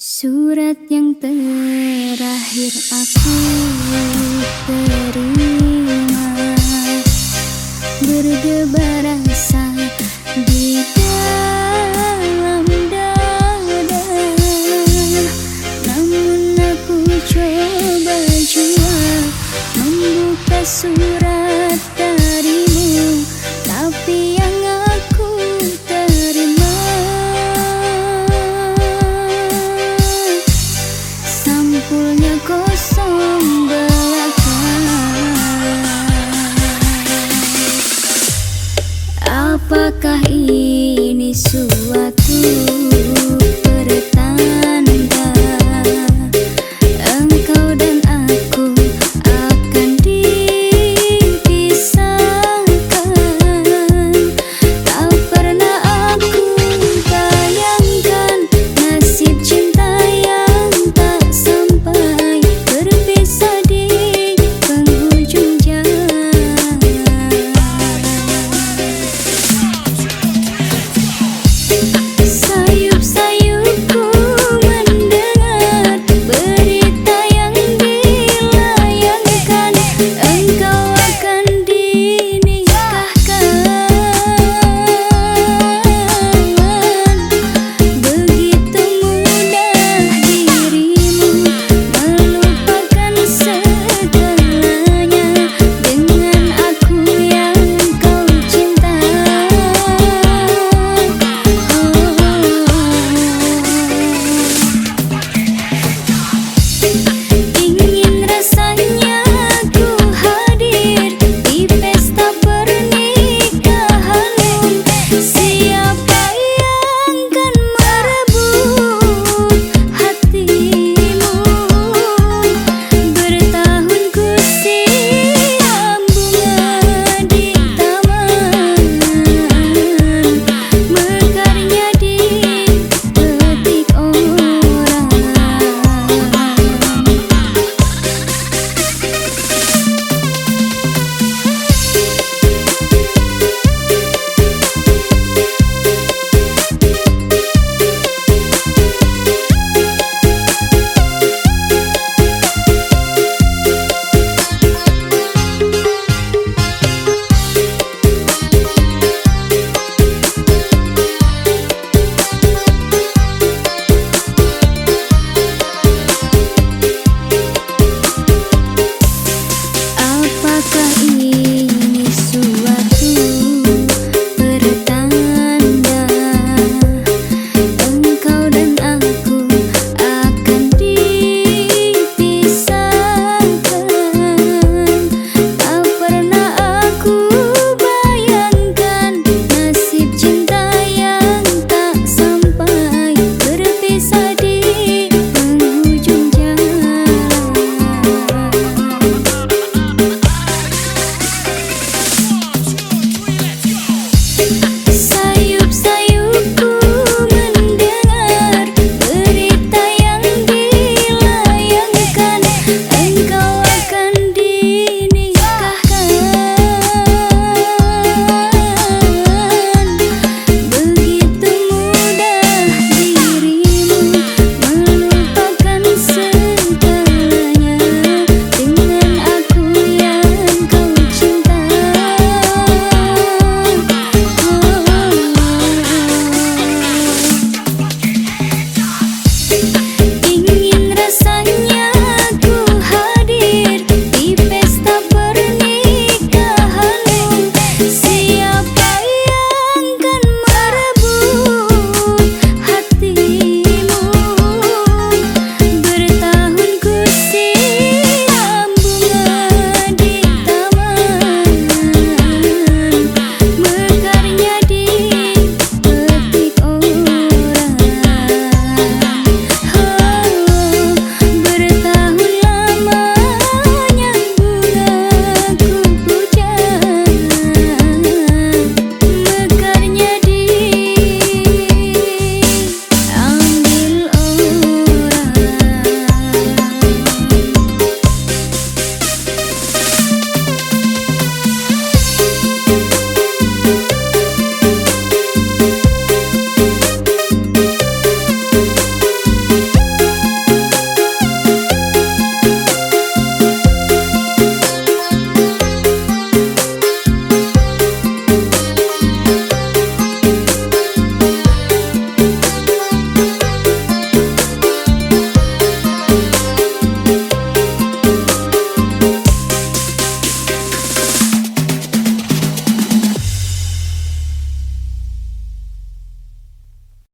Surat yang terakhir aku terima. Berdebar rasa di dalam dada. Namun aku coba jua membuka surat Apakah ini sudah